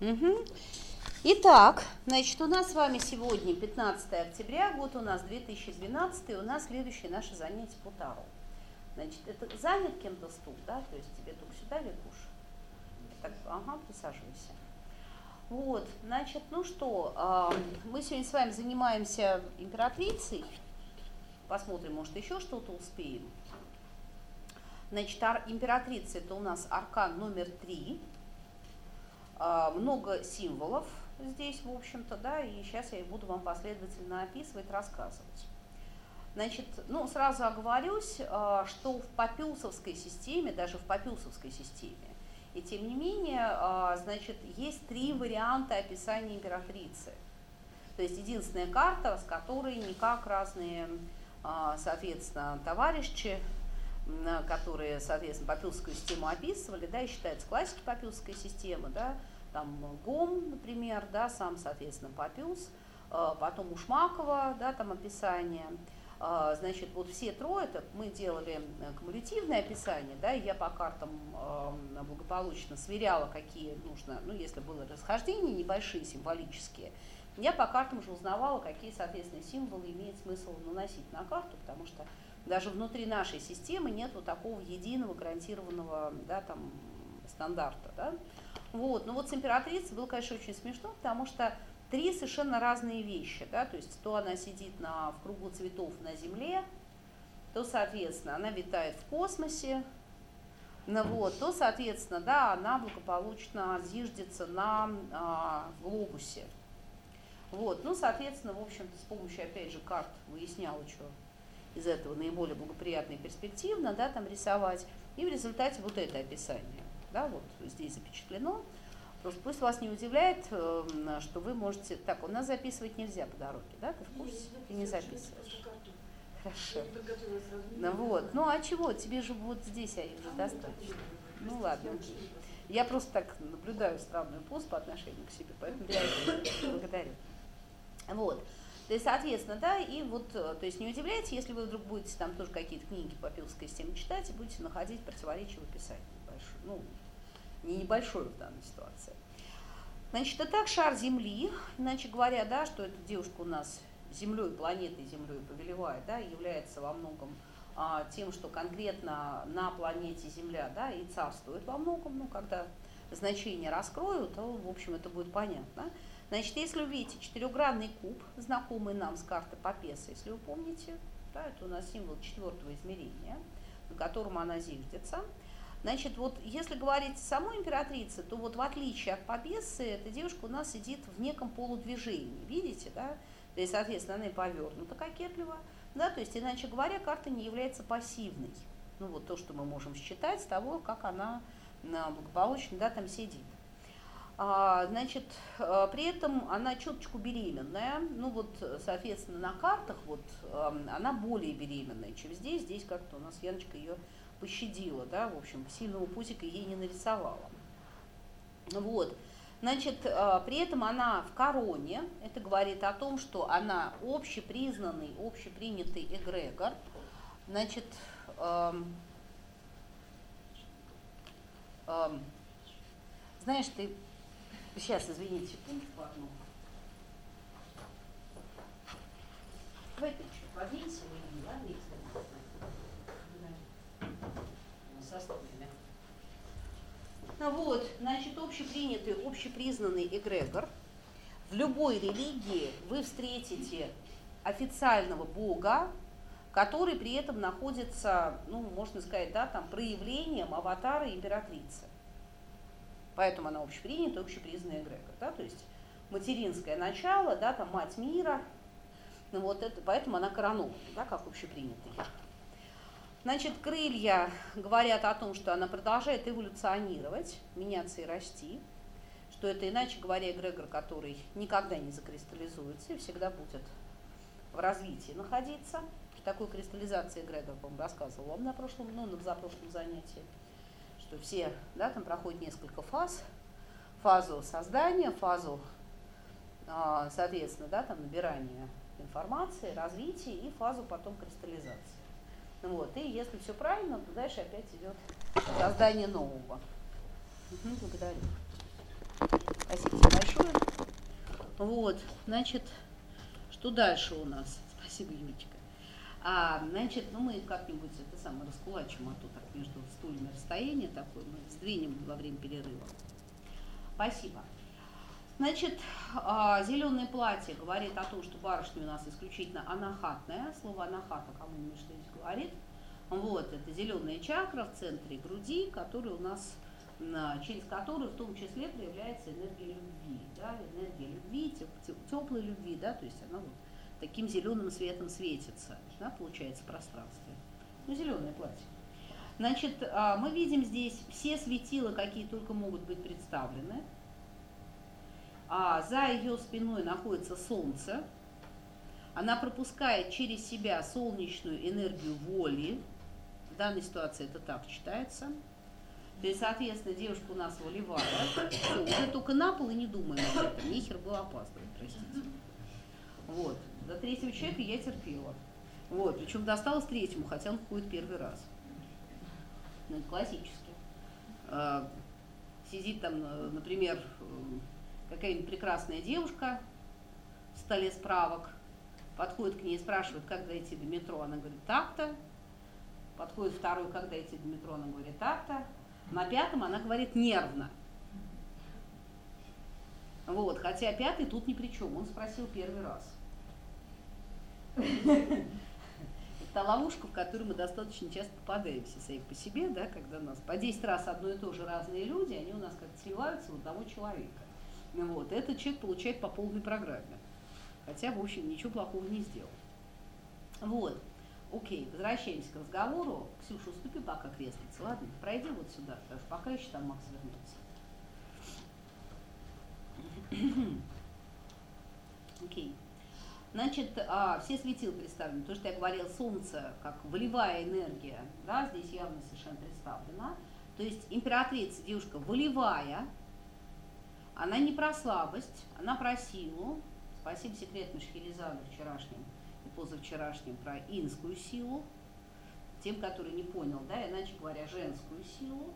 Угу. Итак, значит, у нас с вами сегодня 15 октября, год у нас 2012, у нас следующее наше занятие по тару. Значит, это занят кем-то стул, да, то есть тебе только сюда, Викуш? Так, ага, присаживайся. Вот, значит, ну что, а, мы сегодня с вами занимаемся императрицей, посмотрим, может, еще что-то успеем. Значит, императрица это у нас аркан номер три много символов здесь, в общем-то, да, и сейчас я буду вам последовательно описывать, рассказывать. Значит, ну, сразу оговорюсь, а, что в Папюсовской системе, даже в Папюсовской системе, и тем не менее, а, значит, есть три варианта описания императрицы. То есть единственная карта, с которой никак разные, соответственно, товарищи которые, соответственно, Попилскую систему описывали, да, и считается классикой Попилской системы, да, там ГОМ, например, да, сам, соответственно, Попилс, э, потом Ушмакова, да, там описание, э, значит, вот все трое, это мы делали э, кумулятивное описание, да, и я по картам благополучно сверяла, какие нужно, ну, если было расхождение небольшие, символические, я по картам уже узнавала, какие, соответственно, символы имеет смысл наносить на карту, потому что даже внутри нашей системы нет вот такого единого гарантированного да, там, стандарта. Да? Вот. Но вот с императрицей было, конечно, очень смешно, потому что три совершенно разные вещи. Да? То есть то она сидит на, в кругу цветов на Земле, то, соответственно, она витает в космосе, ну, вот, то, соответственно, да, она благополучно зиждется на а, глобусе. Вот, ну, соответственно, в общем-то, с помощью, опять же, карт выясняла, что из этого наиболее благоприятно и перспективно, да, там рисовать. И в результате вот это описание, да, вот здесь запечатлено. Просто пусть вас не удивляет, эм, что вы можете... Так, у нас записывать нельзя по дороге, да? Ты в курсе? Ты не записываешь. Хорошо. Ну вот. Ну а чего? Тебе же вот здесь они уже достаточно. Ну ладно. Я просто так наблюдаю странную пост по отношению к себе, поэтому я благодарю. Вот. То есть, соответственно, да, и вот, э, то есть не удивляйтесь, если вы вдруг будете там тоже какие-то книги по пилской системе читать и будете находить противоречия в описании. Большое, ну, не небольшое в данной ситуации. Значит, это так шар Земли, иначе говоря, да, что эта девушка у нас Землей, планетой Землей повелевает, да, является во многом а, тем, что конкретно на планете Земля, да, и царствует во многом, ну, когда значение раскрою, то, в общем, это будет понятно. Значит, если увидите четырехгранный куб, знакомый нам с карты Папеса, если вы помните, да, это у нас символ четвертого измерения, на котором она зиждется. Значит, вот если говорить самой императрице, то вот в отличие от Папесы, эта девушка у нас сидит в неком полудвижении, видите, да? То есть, соответственно, она и повернута кокетливо, да, то есть, иначе говоря, карта не является пассивной. Ну, вот то, что мы можем считать с того, как она благополучно, да, там сидит. А, значит, э, при этом она чуточку беременная, ну вот, соответственно, на картах вот эм, она более беременная, чем здесь. Здесь как-то у нас Яночка ее пощадила, да, в общем, сильного путика ей не нарисовала. Вот. Значит, э, при этом она в короне, это говорит о том, что она общепризнанный, общепринятый эгрегор. Значит, эм, эм, знаешь, ты Сейчас, извините, секундочку одну. Давайте еще подвинься, ладно, со стульями. Ну вот, значит, общепринятый, общепризнанный эгрегор. В любой религии вы встретите официального бога, который при этом находится, ну, можно сказать, да, там, проявлением аватара императрицы. Поэтому она общепринятая, общепризнанная эгрегор. Да? То есть материнское начало, да, там мать мира, ну, вот это, поэтому она коронована, да, как общепринятый. Значит, крылья говорят о том, что она продолжает эволюционировать, меняться и расти, что это, иначе говоря, эгрегор, который никогда не закристаллизуется и всегда будет в развитии находиться. Такой кристаллизации эгрегор, по-моему, рассказывал вам на прошлом, ну, на позапрошлом занятии что все, да, там проходит несколько фаз, фазу создания, фазу, а, соответственно, да, там набирания информации, развития и фазу потом кристаллизации. Вот, и если все правильно, то дальше опять идет создание нового. Угу, благодарю. Спасибо большое. Вот, значит, что дальше у нас? Спасибо, Юлечка. А, значит, ну мы как-нибудь это самое раскулачим, а то так между стульями расстояние такое, мы сдвинем во время перерыва. Спасибо. Значит, а, зеленое платье говорит о том, что барышня у нас исключительно анахатная. Слово анахата кому нибудь что здесь говорит. Вот, это зеленая чакра в центре груди, которая у нас, через которую в том числе проявляется энергия любви. Да, энергия любви, теплой любви, да, то есть она вот таким зеленым светом светится, да, получается, в пространстве. Ну, зеленое платье. Значит, а, мы видим здесь все светила, какие только могут быть представлены а за ее спиной находится Солнце. Она пропускает через себя солнечную энергию воли. В данной ситуации это так читается. То есть, соответственно, девушка у нас волевая. Все, уже только на пол и не думаем об этом. Нехер было опаздывать, простите. Вот. До третьего человека я терпела. Вот. Причем досталось третьему, хотя он ходит первый раз. Ну, это классически. А, сидит там, например, какая-нибудь прекрасная девушка в столе справок, подходит к ней и спрашивает, как дойти до метро, она говорит, так-то. Подходит второй, как дойти до метро, она говорит, так-то. На пятом она говорит нервно. Вот, хотя пятый тут ни при чем, он спросил первый раз. Это ловушка, в которую мы достаточно часто попадаемся сами по себе, да, когда нас по 10 раз одно и то же разные люди, они у нас как-то сливаются в одного человека. Вот, этот человек получает по полной программе. Хотя, в общем, ничего плохого не сделал. Вот. Окей, возвращаемся к разговору. Ксюша, уступи пока креслице, ладно? Пройди вот сюда, потому что пока еще там Макс вернется. Окей. Значит, а, все светила представлены. То, что я говорила, Солнце как волевая энергия, да, здесь явно совершенно представлена. То есть императрица, девушка волевая, она не про слабость, она про силу. Спасибо секретной Шхелизаду вчерашним и позавчерашним про инскую силу. Тем, который не понял, да, иначе говоря, женскую силу.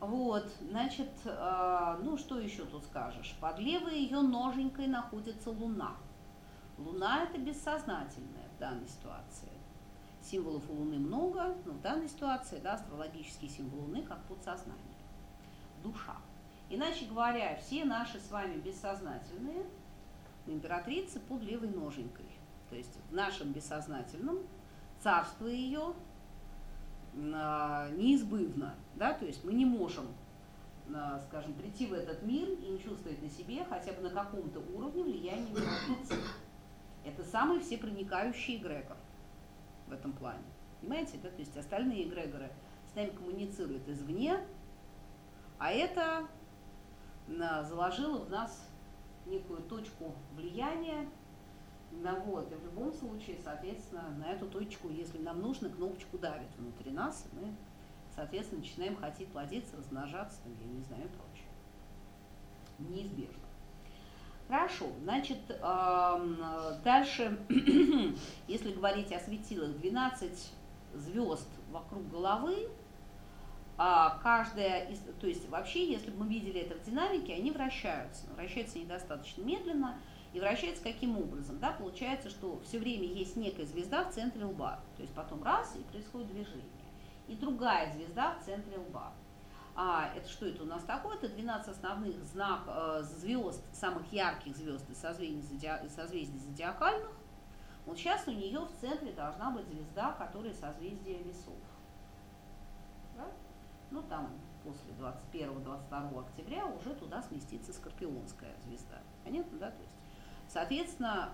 Вот, значит, э, ну что еще тут скажешь? Под левой ее ноженькой находится Луна. Луна это бессознательное в данной ситуации. Символов у Луны много, но в данной ситуации, да, астрологический символ Луны как подсознание. Душа. Иначе говоря, все наши с вами бессознательные императрицы под левой ноженькой. То есть в нашем бессознательном царство ее неизбывно. Да? То есть мы не можем, а, скажем, прийти в этот мир и не чувствовать на себе хотя бы на каком-то уровне влияния императрицы. Это самый всепроникающий эгрегор в этом плане. Понимаете? Да? То есть остальные эгрегоры с нами коммуницируют извне, а это заложила в нас некую точку влияния, на вот, и в любом случае, соответственно, на эту точку, если нам нужно, кнопочку давит внутри нас, и мы, соответственно, начинаем хотеть плодиться, размножаться, там, я не знаю, и прочее. Неизбежно. Хорошо, значит, дальше, если говорить о светилах, 12 звезд вокруг головы, а каждая из, то есть вообще, если бы мы видели это в динамике, они вращаются, но вращаются недостаточно медленно, и вращаются каким образом? Да, получается, что все время есть некая звезда в центре лба, то есть потом раз, и происходит движение. И другая звезда в центре лба. А это что это у нас такое? Это 12 основных знак э, звезд, самых ярких звезд из созвездий, зодиа, созвездий зодиакальных. Вот сейчас у нее в центре должна быть звезда, которая созвездие весов ну там после 21-22 октября уже туда сместится скорпионская звезда. Понятно, да? То есть, соответственно,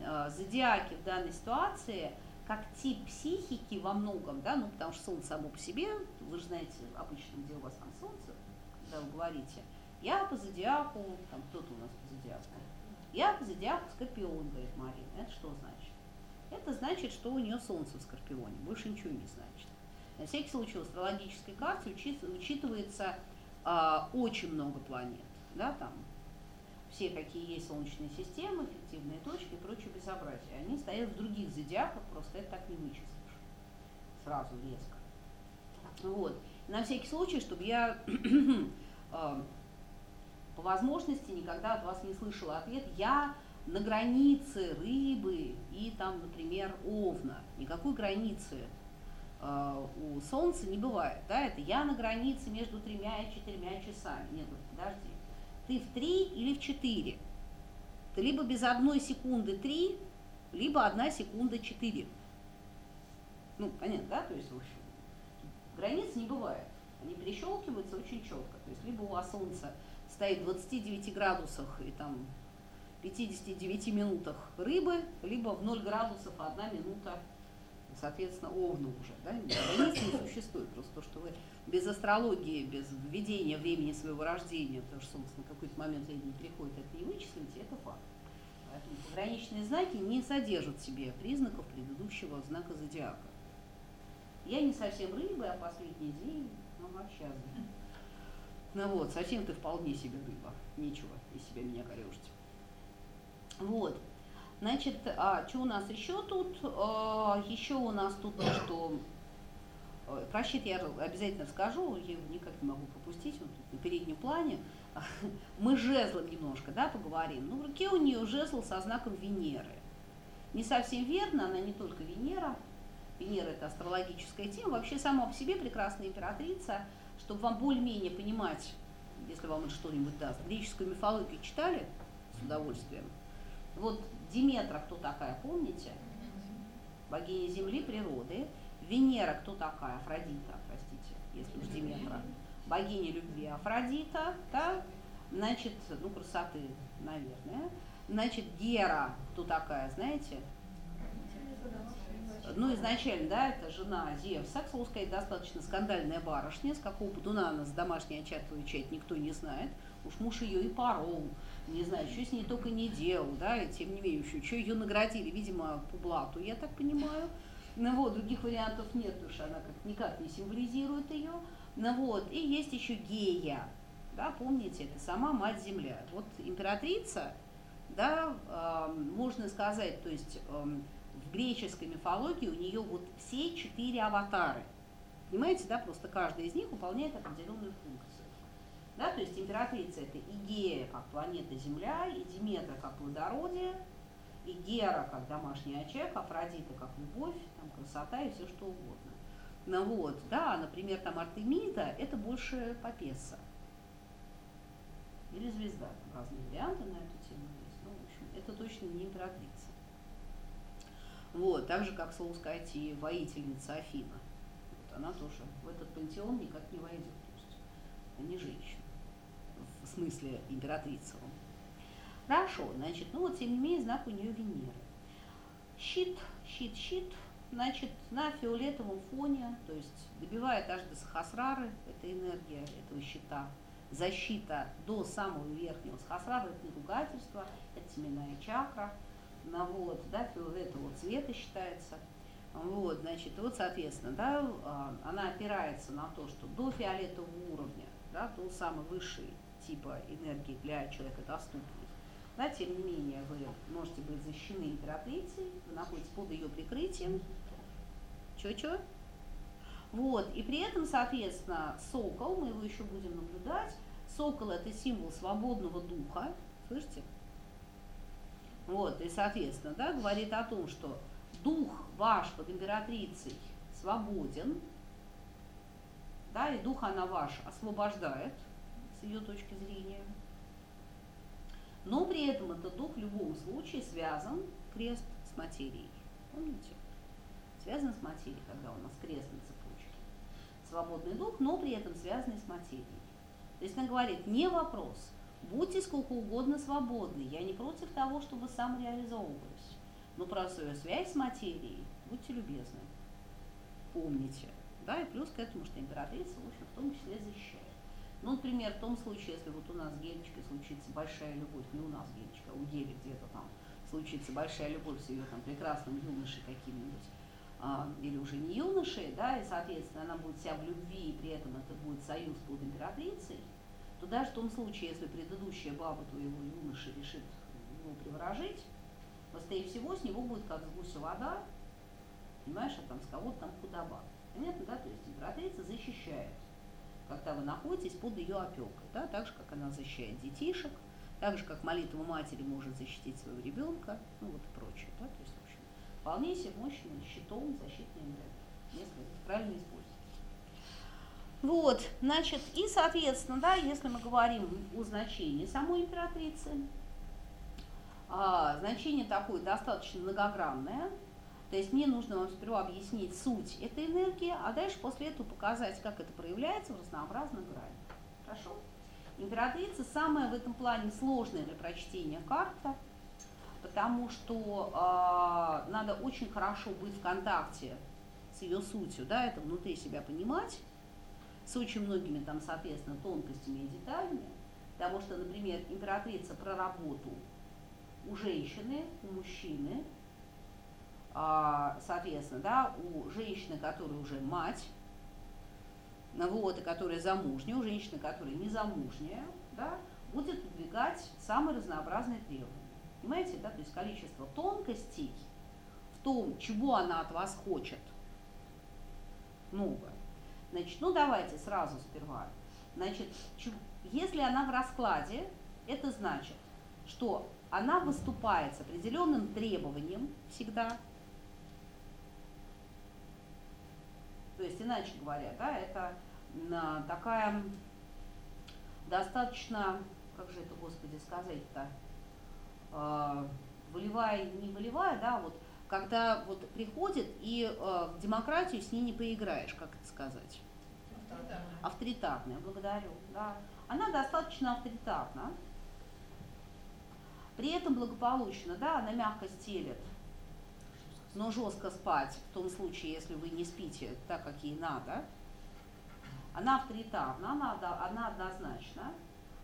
э, зодиаки в данной ситуации как тип психики во многом, да, ну потому что Солнце само по себе, вы же знаете, обычно где у вас там Солнце, когда вы говорите, я по зодиаку, там кто-то у нас по зодиаку, я по зодиаку Скорпион, говорит Марина. Это что значит? Это значит, что у нее Солнце в Скорпионе, больше ничего не значит. На всякий случай в астрологической карте учитывается э, очень много планет, да, там все, какие есть солнечные системы, эффективные точки и прочее безобразие. Они стоят в других зодиаках, просто это так не вычислишь. Сразу резко. Вот. На всякий случай, чтобы я э, по возможности никогда от вас не слышала ответ «я на границе рыбы и там, например, овна». Никакой границы э, у Солнца не бывает. Да? Это «я на границе между тремя и четырьмя часами». Нет, подожди. Ты в три или в четыре? Ты либо без одной секунды три, либо одна секунда четыре. Ну, понятно, да? То есть, в общем, границ не бывает. Они перещелкиваются очень четко. То есть, либо у вас Солнце стоит в 29 градусах и там 59 минутах рыбы, либо в 0 градусов 1 минута, соответственно, овна уже. Да? Границ не существует. Просто то, что вы без астрологии, без введения времени своего рождения, потому что Солнце на какой-то момент времени приходит, это не вычислите, это факт. Поэтому пограничные знаки не содержат в себе признаков предыдущего знака зодиака. Я не совсем рыба, а последний день, ну, вообще. Ну вот, совсем ты вполне себе рыба. Нечего из себя меня корежить. Вот. Значит, а что у нас еще тут? А, еще у нас тут то, что про щит я обязательно скажу, я его никак не могу пропустить, он тут на переднем плане. Мы жезлом немножко, да, поговорим. Ну, в руке у нее жезл со знаком Венеры. Не совсем верно, она не только Венера. Венера – это астрологическая тема. Вообще, сама по себе прекрасная императрица, чтобы вам более-менее понимать, если вам это что-нибудь даст. Греческую мифологию читали с удовольствием? Вот Диметра кто такая, помните? Богиня Земли, природы. Венера кто такая? Афродита, простите, если уж Диметра. Богиня любви Афродита, да? Значит, ну, красоты, наверное. Значит, Гера кто такая, знаете? Ну, изначально, да, это жена Зевса, к слову сказать, достаточно скандальная барышня, с какого будуна она с домашней очаг получает, никто не знает. Уж муж ее и порол, не знаю, что с ней только не делал, да, и тем не менее, еще, что ее наградили, видимо, по блату, я так понимаю. Ну вот, других вариантов нет, потому что она как никак не символизирует ее. Ну вот, и есть еще Гея, да, помните, это сама мать Земля. Вот императрица, да, э, можно сказать, то есть э, в греческой мифологии у нее вот все четыре аватары. Понимаете, да, просто каждый из них выполняет определенную функцию. Да, то есть императрица это Игея как планета Земля, и Диметра как плодородие, и Гера как домашний очаг, Афродита как любовь, там, красота и все что угодно. Ну вот, да, например, там Артемида это больше Папесса. Или звезда, разные варианты на эту тему есть. Ну, в общем, это точно не императрица. Вот, так же, как, слово сказать, и воительница Афина. Вот, она тоже в этот пантеон никак не войдет. То есть, не женщина в смысле императрица. Хорошо, значит, ну вот тем не менее знак у нее Венеры. Щит, щит, щит, значит, на фиолетовом фоне, то есть добивает аж до Сахасрары, это энергия этого щита, защита до самого верхнего Сахасрара, это не это семенная чакра, ну, вот, да, фиолетового цвета считается. Вот, значит, вот, соответственно, да, а, она опирается на то, что до фиолетового уровня, да, до самый высший типа энергии для человека доступный. Да, тем не менее, вы можете быть защищены императрицей, вы находитесь под ее прикрытием. Чё-чё? Вот, и при этом, соответственно, сокол, мы его еще будем наблюдать, сокол это символ свободного духа, слышите? Вот, и, соответственно, да, говорит о том, что дух ваш под императрицей свободен, да, и дух она ваш освобождает, с ее точки зрения. Но при этом этот дух в любом случае связан крест с материей. Помните? Связан с материей, когда у нас крест на цепочке. Свободный дух, но при этом связанный с материей. То есть она говорит, не вопрос, будьте сколько угодно свободны, я не против того, чтобы самореализовывались. Но про свою связь с материей будьте любезны, помните. Да, и плюс к этому, что императрица, в общем, в том числе защищает. Ну, например, в том случае, если вот у нас с Гелечкой случится большая любовь, не у нас Гелечка, у Гели где-то там случится большая любовь с ее там прекрасным юношей каким-нибудь, а, или уже не юношей, да, и, соответственно, она будет вся в любви, и при этом это будет союз под императрицей, то даже в том случае, если предыдущая баба твоего юноши решит его приворожить, быстрее всего с него будет как с гуся вода, понимаешь, а там с кого-то там худоба. Понятно, да? То есть императрица защищает когда вы находитесь под ее опекой, да, так же, как она защищает детишек, так же, как молитва матери может защитить своего ребенка, ну вот и прочее. Да, то есть, в общем, вполне себе мощный щитом защитный энергии, если правильно использовать. Вот, значит, и, соответственно, да, если мы говорим о значении самой императрицы, а, значение такое достаточно многогранное, то есть мне нужно вам сперва объяснить суть этой энергии, а дальше после этого показать, как это проявляется в разнообразных гранях. Хорошо? Императрица самая в этом плане сложная для прочтения карта, потому что э, надо очень хорошо быть в контакте с ее сутью, да, это внутри себя понимать, с очень многими там, соответственно, тонкостями и деталями, потому что, например, императрица про работу у женщины, у мужчины, соответственно, да, у женщины, которая уже мать, вот, и которая замужняя, у женщины, которая не замужняя, да, будет выдвигать самые разнообразные требования. Понимаете, да, то есть количество тонкостей в том, чего она от вас хочет, много. Значит, ну давайте сразу сперва. Значит, если она в раскладе, это значит, что она выступает с определенным требованием всегда. То есть, иначе говоря, да, это такая достаточно, как же это, Господи, сказать-то, э, волевая, не волевая, да, вот когда вот приходит и э, в демократию с ней не поиграешь, как это сказать? Авторитарная. Авторитарная, благодарю, да. Она достаточно авторитарна, при этом благополучно, да, она мягко стелет, но жестко спать, в том случае, если вы не спите так, как ей надо. Она авторитарна, она, она однозначна,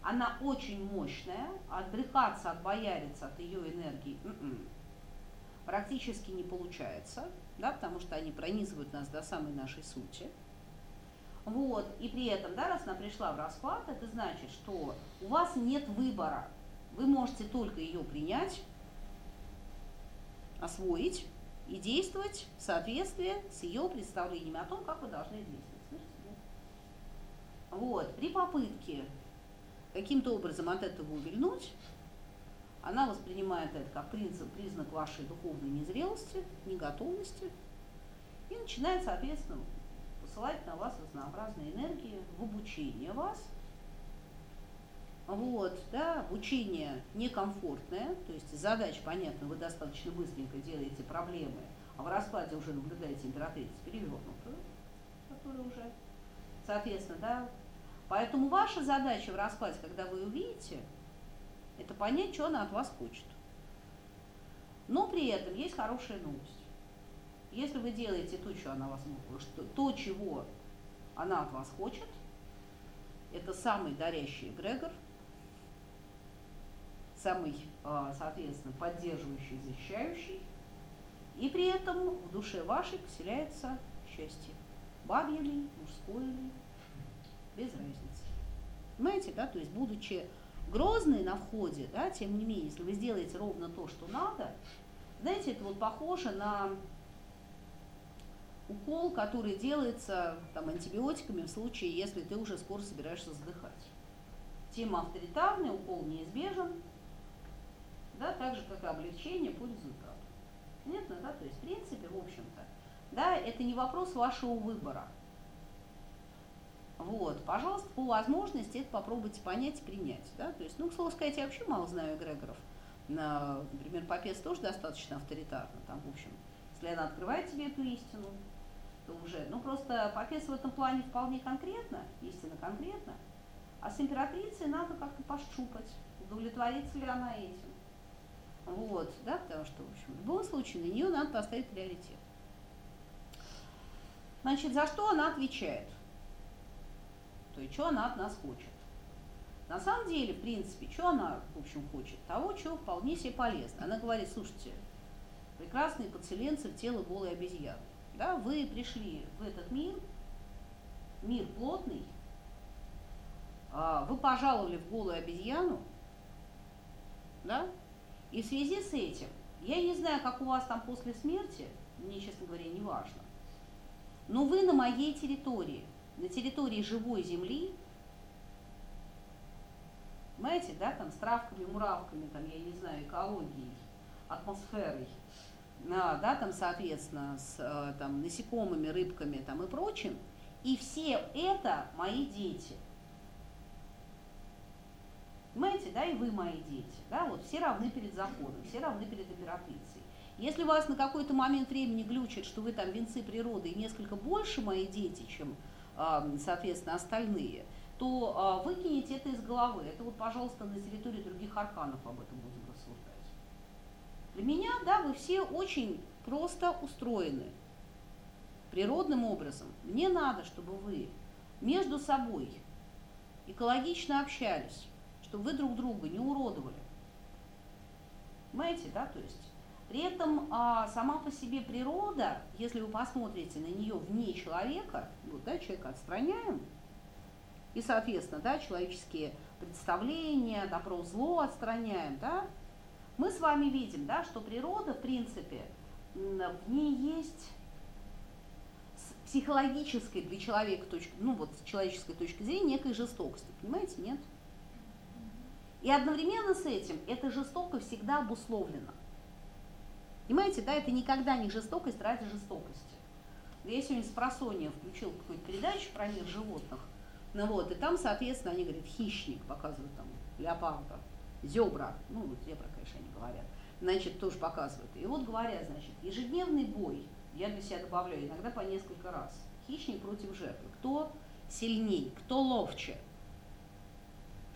она очень мощная, отбрехаться, отбояриться от ее энергии м-м, практически не получается, да, потому что они пронизывают нас до самой нашей сути. Вот, и при этом, да, раз она пришла в расклад, это значит, что у вас нет выбора – вы можете только ее принять, освоить и действовать в соответствии с ее представлениями о том, как вы должны действовать. Слышите? Вот, при попытке каким-то образом от этого увильнуть, она воспринимает это как принцип, признак вашей духовной незрелости, неготовности, и начинает, соответственно, посылать на вас разнообразные энергии в обучение вас – вот, да, обучение некомфортное, то есть задача, понятно, вы достаточно быстренько делаете проблемы, а в раскладе уже наблюдаете императрицу перевернутую, которая уже, соответственно, да. Поэтому ваша задача в раскладе, когда вы увидите, это понять, что она от вас хочет. Но при этом есть хорошая новость. Если вы делаете то, что она вас, что, то, чего она от вас хочет, это самый дарящий эгрегор – самый, а, соответственно, поддерживающий, защищающий, и при этом в душе вашей поселяется счастье. Бабье ли, мужское ли, без разницы. Понимаете, да, то есть будучи грозный на входе, да, тем не менее, если вы сделаете ровно то, что надо, знаете, это вот похоже на укол, который делается там, антибиотиками в случае, если ты уже скоро собираешься задыхать. Тема авторитарная, укол неизбежен, да, так же, как и облегчение по результату. Понятно, да? То есть, в принципе, в общем-то, да, это не вопрос вашего выбора. Вот, пожалуйста, по возможности это попробуйте понять и принять, да, то есть, ну, к слову сказать, я вообще мало знаю эгрегоров, например, Попец тоже достаточно авторитарно, там, в общем, если она открывает тебе эту истину, то уже, ну, просто Попец в этом плане вполне конкретно, истинно конкретно, а с императрицей надо как-то пощупать, удовлетворится ли она этим. Вот, да, потому что, в общем, в любом случае на нее надо поставить приоритет. Значит, за что она отвечает? То есть, что она от нас хочет? На самом деле, в принципе, что она, в общем, хочет? Того, что вполне себе полезно. Она говорит, слушайте, прекрасные подселенцы в тело голой обезьяны. Да, вы пришли в этот мир, мир плотный, а, вы пожаловали в голую обезьяну, да, и в связи с этим, я не знаю, как у вас там после смерти, мне, честно говоря, не важно, но вы на моей территории. на территории живой земли, понимаете, да, там с травками, муравками, там, я не знаю, экологией, атмосферой, а, да, там, соответственно, с э, там, насекомыми, рыбками там, и прочим, и все это мои дети. Понимаете, да, и вы мои дети, да, вот все равны перед законом, все равны перед императрицей. Если вас на какой-то момент времени глючит, что вы там венцы природы и несколько больше мои дети, чем, соответственно, остальные, то а, выкинете это из головы. Это вот, пожалуйста, на территории других арканов об этом будем рассуждать. Для меня, да, вы все очень просто устроены природным образом. Мне надо, чтобы вы между собой экологично общались, чтобы вы друг друга не уродовали. Понимаете, да, то есть при этом а, сама по себе природа, если вы посмотрите на нее вне человека, вот, да, человека отстраняем, и, соответственно, да, человеческие представления, добро, зло отстраняем, да, мы с вами видим, да, что природа, в принципе, в ней есть психологической для человека точки, ну вот с человеческой точки зрения некой жестокости, понимаете, нет? И одновременно с этим эта жестокость всегда обусловлена. Понимаете, да, это никогда не жестокость ради жестокости. Я сегодня с просонья включил какую-то передачу про мир животных, ну вот, и там, соответственно, они говорят, хищник, показывают там леопарда, зебра, ну, зебра, конечно, они говорят, значит, тоже показывают. И вот говорят, значит, ежедневный бой, я для себя добавляю, иногда по несколько раз, хищник против жертвы. Кто сильней, кто ловче?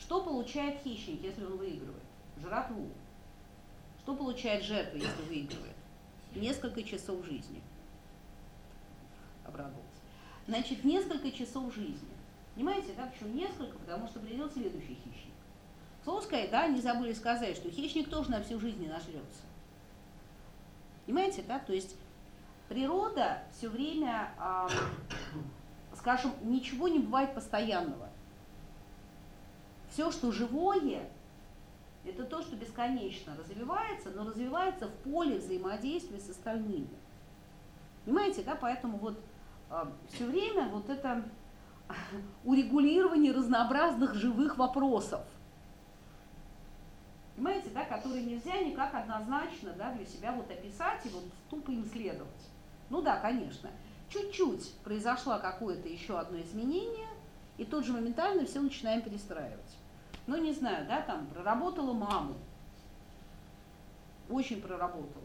Что получает хищник, если он выигрывает? Жратву. Что получает жертва, если выигрывает? Несколько часов жизни. Обрадовался. Значит, несколько часов жизни. Понимаете, да, почему несколько? Потому что придет следующий хищник. Слово сказать, да, не забыли сказать, что хищник тоже на всю жизнь не нажрется. Понимаете, да? То есть природа все время, э, скажем, ничего не бывает постоянного. Все, что живое, это то, что бесконечно развивается, но развивается в поле взаимодействия с остальными. Понимаете, да, поэтому вот э, все время вот это урегулирование разнообразных живых вопросов. Понимаете, да, которые нельзя никак однозначно да, для себя вот описать и вот тупо им следовать. Ну да, конечно. Чуть-чуть произошло какое-то еще одно изменение, и тут же моментально все начинаем перестраивать ну не знаю, да, там проработала маму, очень проработала.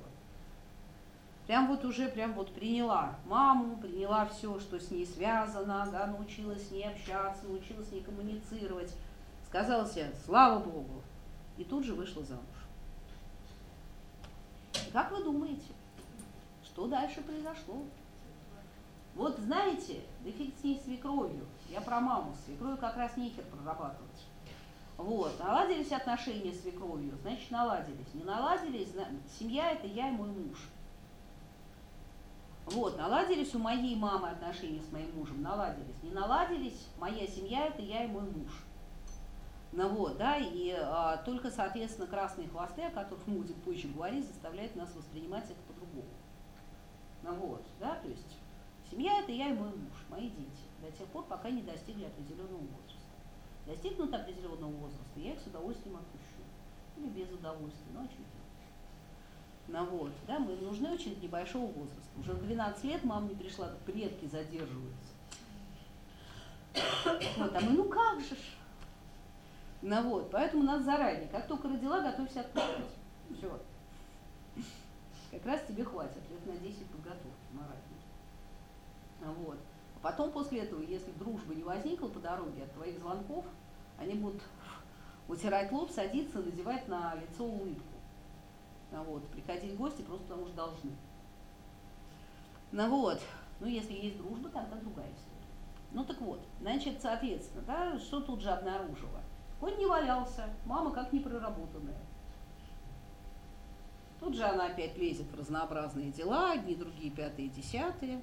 Прям вот уже прям вот приняла маму, приняла все, что с ней связано, да, научилась с ней общаться, научилась с ней коммуницировать. Сказала себе, слава Богу, и тут же вышла замуж. Как вы думаете, что дальше произошло? Вот знаете, да с ней свекровью. Я про маму, свекровью как раз нехер прорабатывать. Вот, наладились отношения с свекровью, значит, наладились. Не наладились, семья это я и мой муж. Вот, наладились у моей мамы отношения с моим мужем, наладились. Не наладились, моя семья это я и мой муж. Ну вот, да, и а, только, соответственно, красные хвосты, о которых мы будем позже говорить, заставляют нас воспринимать это по-другому. Ну вот, да, то есть семья это я и мой муж, мои дети, до тех пор, пока не достигли определенного возраста достигнут определенного возраста, я их с удовольствием отпущу. Или без удовольствия, ну а что делать? Ну вот, да, мы нужны очень небольшого возраста. Уже в 12 лет мама не пришла, предки задерживаются. Вот, а мы, ну как же ж? Ну вот, поэтому надо заранее, как только родила, готовься отпускать. Все. Как раз тебе хватит лет на 10 подготовки моральной. Вот. Потом после этого, если дружба не возникла по дороге от твоих звонков, они будут утирать лоб, садиться, надевать на лицо улыбку. Ну, вот, приходить в гости просто потому что должны. Ну вот, ну если есть дружба, тогда другая история. Ну так вот, значит, соответственно, да, что тут же обнаружила? Конь не валялся, мама как не проработанная. Тут же она опять лезет в разнообразные дела, одни, другие, пятые, десятые.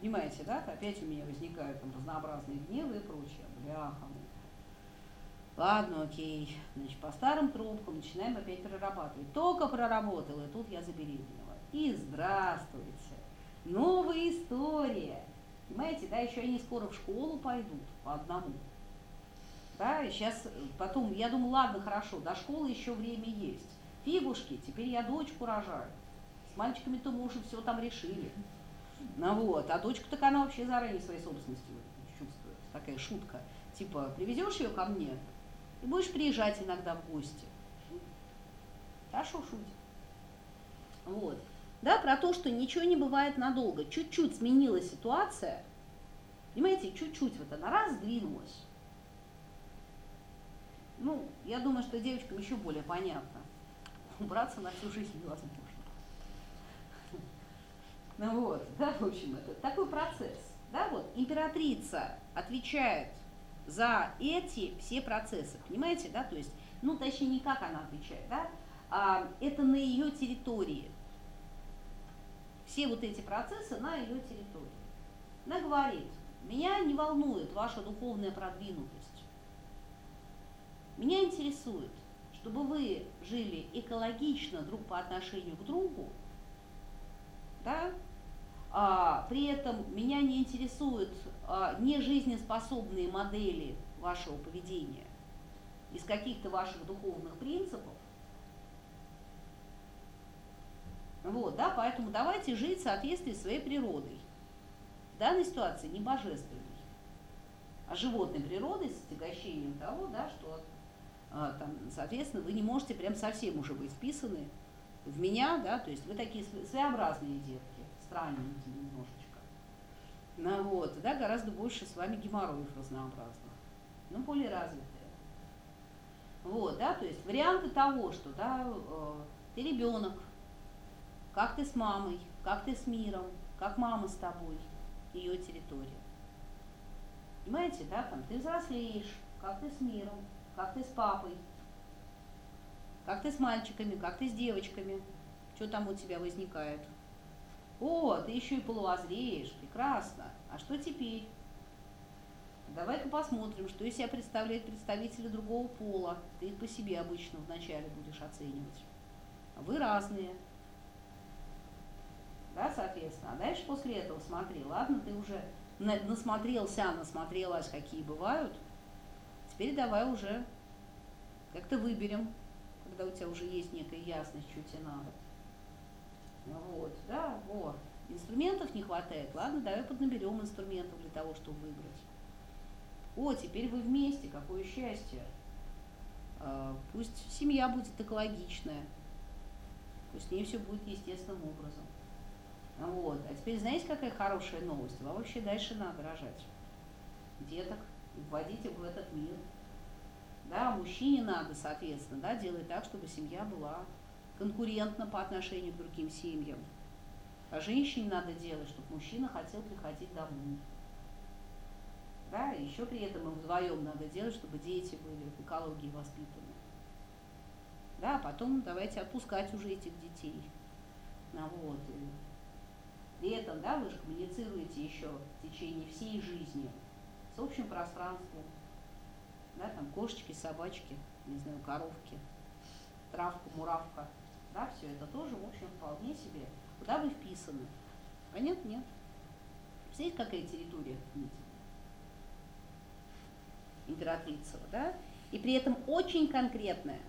Понимаете, да? Опять у меня возникают там разнообразные гневы и прочее. Бляха. Ладно, окей. Значит, по старым трубкам начинаем опять прорабатывать. Только проработала, и тут я забеременела. И здравствуйте. Новая история. Понимаете, да, еще они скоро в школу пойдут по одному. Да, и сейчас потом, я думаю, ладно, хорошо, до школы еще время есть. Фигушки, теперь я дочку рожаю. С мальчиками-то мы уже все там решили. Ну вот, а дочка так она вообще заранее своей собственностью чувствует. Такая шутка. Типа, привезешь ее ко мне и будешь приезжать иногда в гости. Хорошо шутит. Вот. Да, про то, что ничего не бывает надолго. Чуть-чуть сменилась ситуация, понимаете, чуть-чуть вот она раз сдвинулась. Ну, я думаю, что девочкам еще более понятно. Убраться на всю жизнь невозможно. Ну вот, да, в общем, это такой процесс. Да, вот, императрица отвечает за эти все процессы, понимаете, да, то есть, ну, точнее, не как она отвечает, да, а это на ее территории. Все вот эти процессы на ее территории. Она говорит, меня не волнует ваша духовная продвинутость. Меня интересует, чтобы вы жили экологично друг по отношению к другу, да, а, при этом меня не интересуют а, не жизнеспособные модели вашего поведения из каких-то ваших духовных принципов, Вот, да, поэтому давайте жить в соответствии с своей природой. В данной ситуации не божественной, а животной природой с отягощением того, да, что а, там, соответственно, вы не можете прям совсем уже быть вписаны в меня, да, то есть вы такие своеобразные детки, странненькие немножечко. Ну, вот, да, гораздо больше с вами геморроев разнообразных, но более развитые. Вот, да, то есть варианты того, что, да, э, ты ребенок, как ты с мамой, как ты с миром, как мама с тобой, ее территория. Понимаете, да, там ты взрослеешь, как ты с миром, как ты с папой, как ты с мальчиками, как ты с девочками, что там у тебя возникает. О, ты еще и полувозреешь, прекрасно. А что теперь? Давай-ка посмотрим, что из себя представляет представители другого пола. Ты их по себе обычно вначале будешь оценивать. А вы разные да, соответственно. А дальше после этого смотри, ладно, ты уже насмотрелся, насмотрелась, какие бывают, теперь давай уже как-то выберем, когда у тебя уже есть некая ясность, что тебе надо. Вот, да, вот. Инструментов не хватает, ладно, давай поднаберем инструментов для того, чтобы выбрать. О, теперь вы вместе, какое счастье. А, пусть семья будет экологичная, пусть с ней все будет естественным образом. Вот. А теперь знаете, какая хорошая новость? Вам вообще дальше надо рожать деток, вводить их в этот мир. Да, мужчине надо, соответственно, да, делать так, чтобы семья была конкурентна по отношению к другим семьям. А женщине надо делать, чтобы мужчина хотел приходить домой. Да, и еще при этом им вдвоем надо делать, чтобы дети были в экологии воспитаны. Да, а потом давайте отпускать уже этих детей. Ну, вот, и при этом, да, вы же коммуницируете еще в течение всей жизни с общим пространством. Да, там кошечки, собачки, не знаю, коровки, травка, муравка. Да, все это тоже, в общем, вполне себе. Куда вы вписаны? А нет. Представляете, какая территория императрицева, да? И при этом очень конкретная,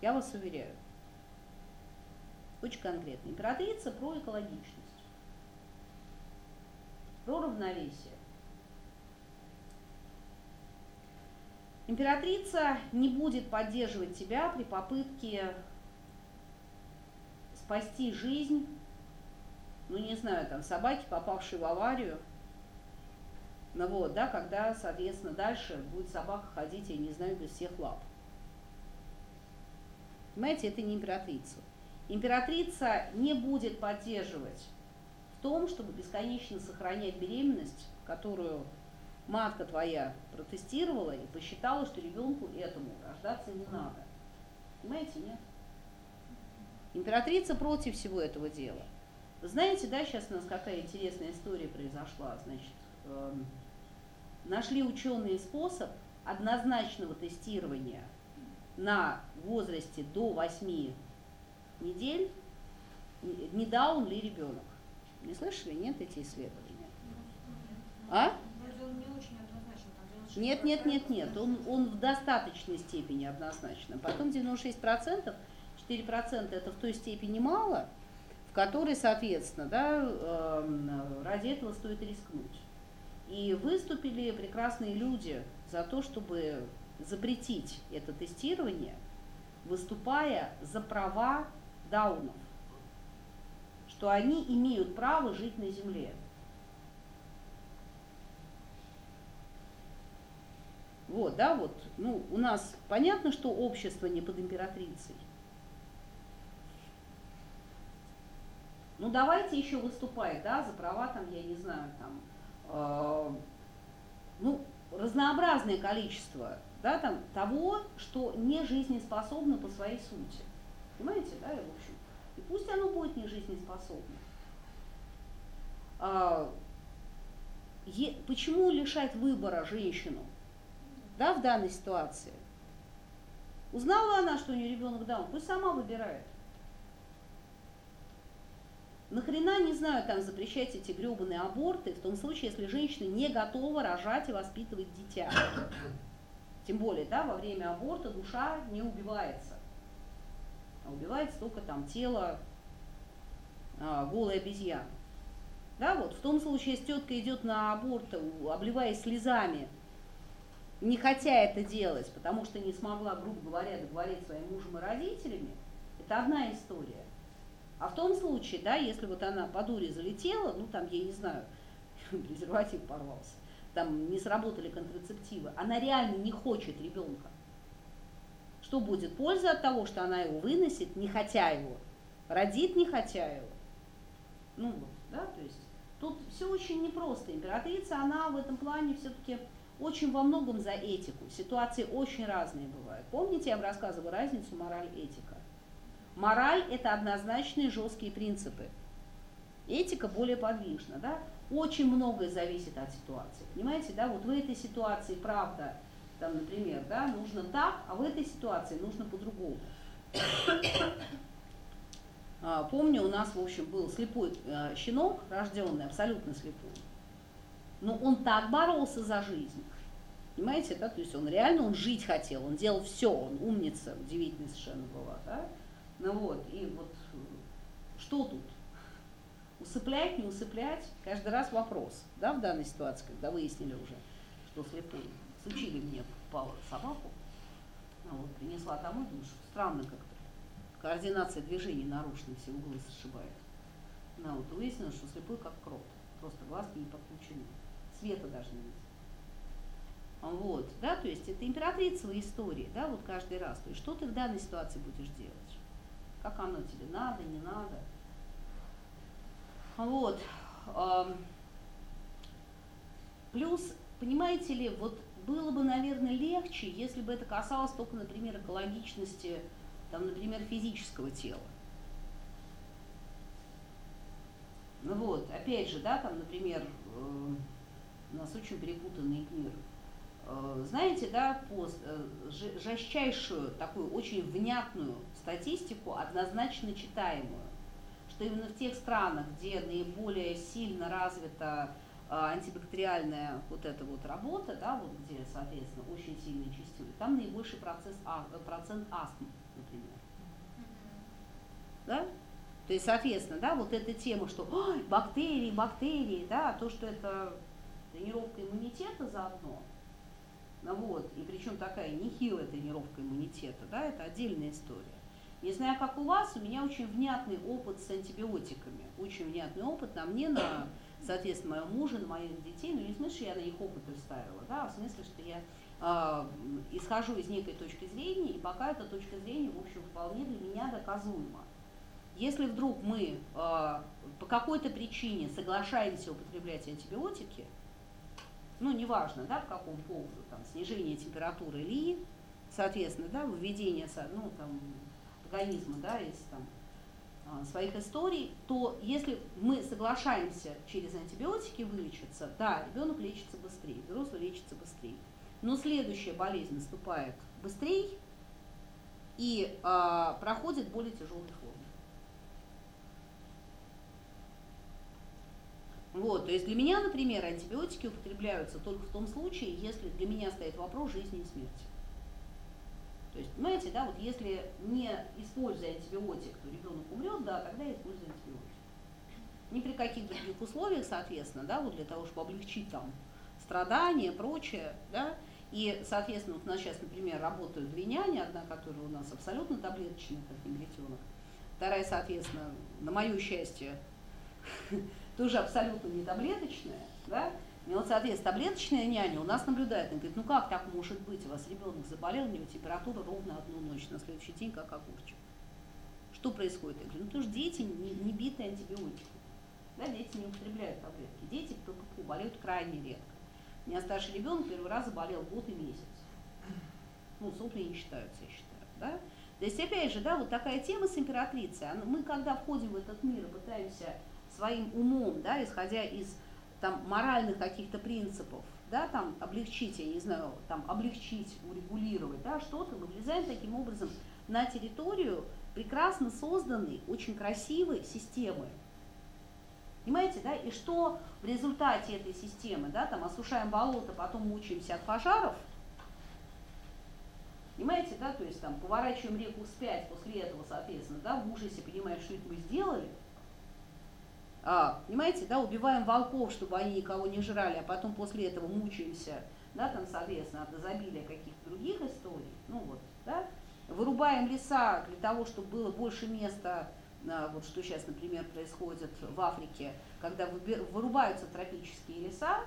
я вас уверяю. Очень конкретная. Императрица про экологичность про равновесие. Императрица не будет поддерживать тебя при попытке спасти жизнь, ну не знаю, там собаки, попавшей в аварию, ну вот, да, когда, соответственно, дальше будет собака ходить, я не знаю, без всех лап. Понимаете, это не императрица. Императрица не будет поддерживать том, чтобы бесконечно сохранять беременность, которую матка твоя протестировала и посчитала, что ребенку этому рождаться не надо. Понимаете, нет? Императрица против всего этого дела. Знаете, да, сейчас у нас какая интересная история произошла. Значит, э, нашли ученые способ однозначного тестирования на возрасте до 8 недель, не даун ли ребенок. Не слышали, нет, эти исследования? А? Нет, нет, нет, нет, он, он в достаточной степени однозначно. Потом 96%, 4% это в той степени мало, в которой, соответственно, да, э, ради этого стоит рискнуть. И выступили прекрасные люди за то, чтобы запретить это тестирование, выступая за права даунов, что они имеют право жить на Земле. Вот, да, вот, ну, у нас понятно, что общество не под императрицей. Ну, давайте еще выступать, да, за права, там, я не знаю, там, э, ну, разнообразное количество, да, там, того, что не жизнеспособно по своей сути. Понимаете, да, и, в общем, и пусть оно будет не жизнеспособно. А, почему лишать выбора женщину? да, в данной ситуации. Узнала она, что у нее ребенок даун, пусть сама выбирает. Нахрена, не знаю, там запрещать эти гребаные аборты, в том случае, если женщина не готова рожать и воспитывать дитя. Тем более, да, во время аборта душа не убивается. А убивается только там тело а, голой обезьяны. Да, вот в том случае, если тетка идет на аборт, обливаясь слезами, не хотя это делать, потому что не смогла, грубо говоря, договорить своим мужем и родителями, это одна история. А в том случае, да, если вот она по дуре залетела, ну там, я не знаю, презерватив порвался, там не сработали контрацептивы, она реально не хочет ребенка. Что будет польза от того, что она его выносит, не хотя его, родит, не хотя его? Ну вот, да, то есть тут все очень непросто. Императрица, она в этом плане все-таки очень во многом за этику. Ситуации очень разные бывают. Помните, я вам рассказывала разницу мораль-этика? Мораль – это однозначные жесткие принципы. Этика более подвижна, да? Очень многое зависит от ситуации. Понимаете, да? Вот в этой ситуации, правда, там, например, да, нужно так, а в этой ситуации нужно по-другому. А, помню, у нас, в общем, был слепой э, щенок, рожденный абсолютно слепой. Но он так боролся за жизнь. Понимаете, да? То есть он реально, он жить хотел, он делал все, он умница, удивительная совершенно была, да? Ну вот, и вот что тут? Усыплять, не усыплять, каждый раз вопрос, да, в данной ситуации, когда выяснили уже, что слепой. Сучили мне попала собаку, ну, вот, принесла домой, думаю, что странно как-то. Координация движений нарушена, все углы сшибает. Ну, вот, выяснилось, что слепой как крот, просто глазки не подключены света даже нет. Вот, да, то есть это императрицевая история, да, вот каждый раз. То есть что ты в данной ситуации будешь делать? Как оно тебе надо, не надо? Вот. Плюс, понимаете ли, вот было бы, наверное, легче, если бы это касалось только, например, экологичности, там, например, физического тела. Ну вот, опять же, да, там, например, э, у нас очень перепутанный мир. Э, знаете, да, по э, жестчайшую, такую очень внятную статистику, однозначно читаемую, что именно в тех странах, где наиболее сильно развита э, антибактериальная вот эта вот работа, да, вот где, соответственно, очень сильные частицы, там наибольший процесс, а, процент астмы, например. Да? То есть, соответственно, да, вот эта тема, что бактерии, бактерии, да, то, что это тренировка иммунитета заодно. Ну вот, и причем такая нехилая тренировка иммунитета, да, это отдельная история. Не знаю, как у вас, у меня очень внятный опыт с антибиотиками. Очень внятный опыт на мне, на, соответственно, моего мужа, на моих детей. Ну, не в смысле, я на них опыт представила, да, а в смысле, что я э, исхожу из некой точки зрения, и пока эта точка зрения, в общем, вполне для меня доказуема. Если вдруг мы э, по какой-то причине соглашаемся употреблять антибиотики, ну, неважно, да, в каком поводу, там, снижение температуры ли, соответственно, да, введение, ну, там, организма, да, из там, а, своих историй, то если мы соглашаемся через антибиотики вылечиться, да, ребенок лечится быстрее, взрослый лечится быстрее. Но следующая болезнь наступает быстрее и э, проходит более тяжелой форме. Вот, то есть для меня, например, антибиотики употребляются только в том случае, если для меня стоит вопрос жизни и смерти. То есть, понимаете, да, вот если не используя антибиотик, то ребенок умрет, да, тогда я использую антибиотик. Ни при каких других условиях, соответственно, да, вот для того, чтобы облегчить там страдания, прочее, да, и, соответственно, вот у нас сейчас, например, работают две няни, одна, которая у нас абсолютно таблеточная, как негритенок, вторая, соответственно, на мое счастье, тоже абсолютно не таблеточная, да, и вот, соответственно, таблеточная няня у нас наблюдает, она говорит, ну как так может быть, у вас ребенок заболел, у него температура ровно одну ночь, на следующий день как огурчик. Что происходит? Я говорю, ну потому что дети не, не битые антибиотиками. Да, дети не употребляют таблетки. Дети ППП болеют крайне редко. У меня старший ребенок первый раз заболел год и месяц. Ну, сопли не считаются, я считаю. Да? То есть, опять же, да, вот такая тема с императрицей. Мы, когда входим в этот мир и пытаемся своим умом, да, исходя из там, моральных каких-то принципов, да, там, облегчить, я не знаю, там, облегчить, урегулировать, да, что-то, мы влезаем таким образом на территорию прекрасно созданной, очень красивой системы. Понимаете, да, и что в результате этой системы, да, там, осушаем болото, потом мучаемся от пожаров, Понимаете, да, то есть там поворачиваем реку вспять, после этого, соответственно, да, в ужасе понимаем, что это мы сделали, а, понимаете, да, убиваем волков, чтобы они никого не жрали, а потом после этого мучаемся, да, там, соответственно, от изобилия каких-то других историй, ну вот, да, вырубаем леса для того, чтобы было больше места, а, вот что сейчас, например, происходит в Африке, когда вырубаются тропические леса,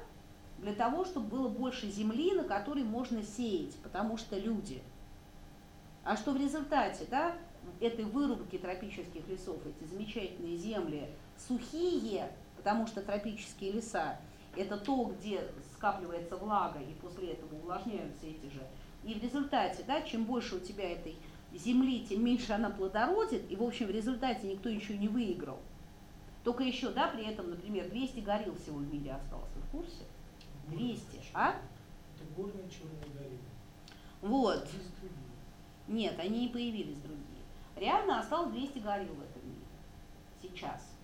для того, чтобы было больше земли, на которой можно сеять, потому что люди. А что в результате, да, этой вырубки тропических лесов, эти замечательные земли сухие, потому что тропические леса – это то, где скапливается влага, и после этого увлажняются эти же. И в результате, да, чем больше у тебя этой земли, тем меньше она плодородит, и, в общем, в результате никто ничего не выиграл. Только еще, да, при этом, например, 200 горил всего в мире осталось, вы в курсе? 200, а? Это горные черные гориллы. Вот. Нет, они не появились другие. Реально осталось 200 горил в этом мире. Сейчас